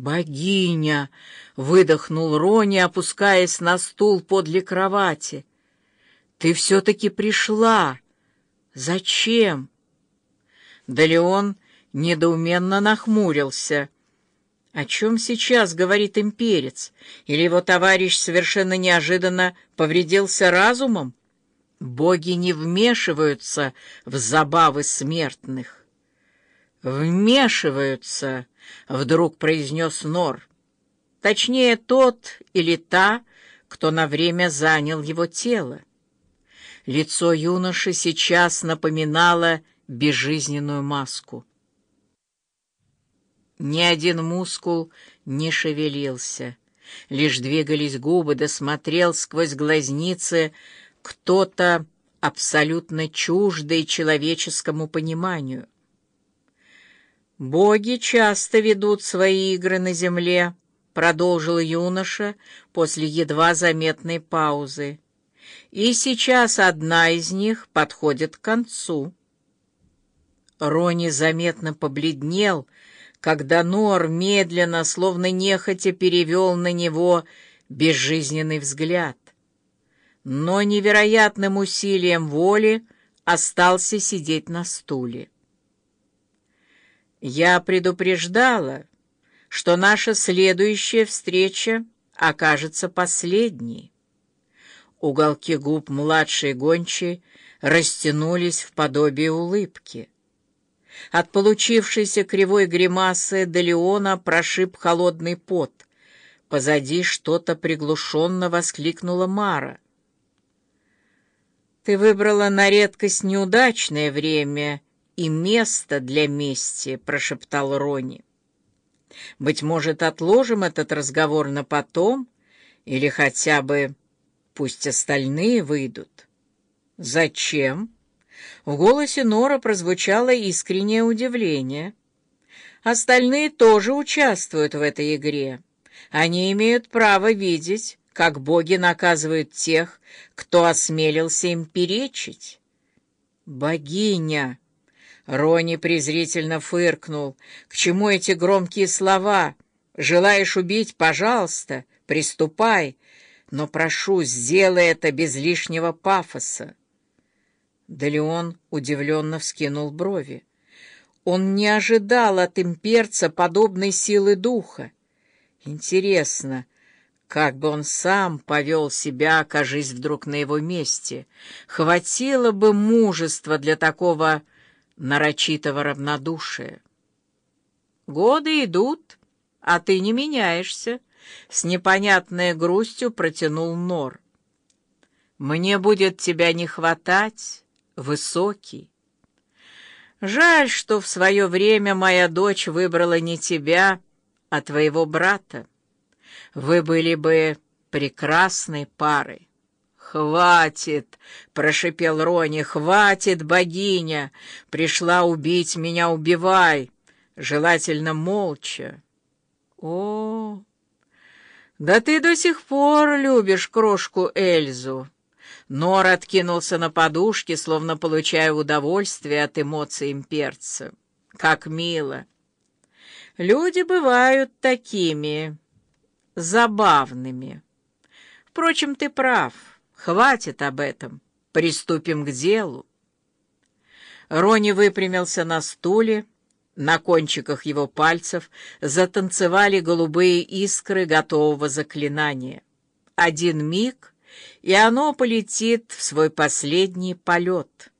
«Богиня!» — выдохнул Рони, опускаясь на стул подле кровати. «Ты все-таки пришла! Зачем?» Да Леон недоуменно нахмурился. О чем сейчас говорит имперец? Или его товарищ совершенно неожиданно повредился разумом? Боги не вмешиваются в забавы смертных. «Вмешиваются», — вдруг произнес Нор. Точнее, тот или та, кто на время занял его тело. Лицо юноши сейчас напоминало безжизненную маску. Ни один мускул не шевелился, лишь двигались губы, досмотрел сквозь глазницы кто-то абсолютно чуждый человеческому пониманию. «Боги часто ведут свои игры на земле», — продолжил юноша после едва заметной паузы. «И сейчас одна из них подходит к концу». Рони заметно побледнел, когда Нор медленно, словно нехотя, перевел на него безжизненный взгляд. Но невероятным усилием воли остался сидеть на стуле. Я предупреждала, что наша следующая встреча окажется последней. Уголки губ младшей гончей растянулись в подобие улыбки. От получившейся кривой гримасы Делеона прошиб холодный пот. Позади что-то приглушенно воскликнула Мара. «Ты выбрала на редкость неудачное время», и место для мести», — прошептал Рони. «Быть может, отложим этот разговор на потом, или хотя бы пусть остальные выйдут». «Зачем?» В голосе Нора прозвучало искреннее удивление. «Остальные тоже участвуют в этой игре. Они имеют право видеть, как боги наказывают тех, кто осмелился им перечить». «Богиня!» Рони презрительно фыркнул. «К чему эти громкие слова? Желаешь убить? Пожалуйста, приступай. Но прошу, сделай это без лишнего пафоса». Да удивленно вскинул брови. Он не ожидал от имперца подобной силы духа. Интересно, как бы он сам повел себя, окажись вдруг на его месте? Хватило бы мужества для такого нарочитого равнодушия. «Годы идут, а ты не меняешься», — с непонятной грустью протянул Нор. «Мне будет тебя не хватать, высокий. Жаль, что в свое время моя дочь выбрала не тебя, а твоего брата. Вы были бы прекрасной парой. «Хватит!» — прошипел Рони. «Хватит, богиня! Пришла убить меня, убивай! Желательно молча!» «О, да ты до сих пор любишь крошку Эльзу!» Нор откинулся на подушке, словно получая удовольствие от эмоций имперца. «Как мило!» «Люди бывают такими забавными. Впрочем, ты прав». Хватит об этом. Приступим к делу. Рони выпрямился на стуле. На кончиках его пальцев затанцевали голубые искры готового заклинания. Один миг, и оно полетит в свой последний полет —